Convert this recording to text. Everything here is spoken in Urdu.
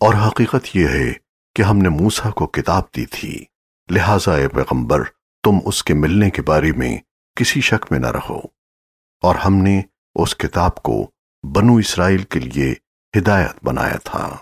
اور حقیقت یہ ہے کہ ہم نے موسیٰ کو کتاب دی تھی۔ لہٰذا اے پیغمبر، تم اس کے ملنے کے بارے میں کسی شک میں نہ رہو۔ اور ہم نے اس کتاب کو بنو اسرائیل کے لیے ہدایت بنایا تھا۔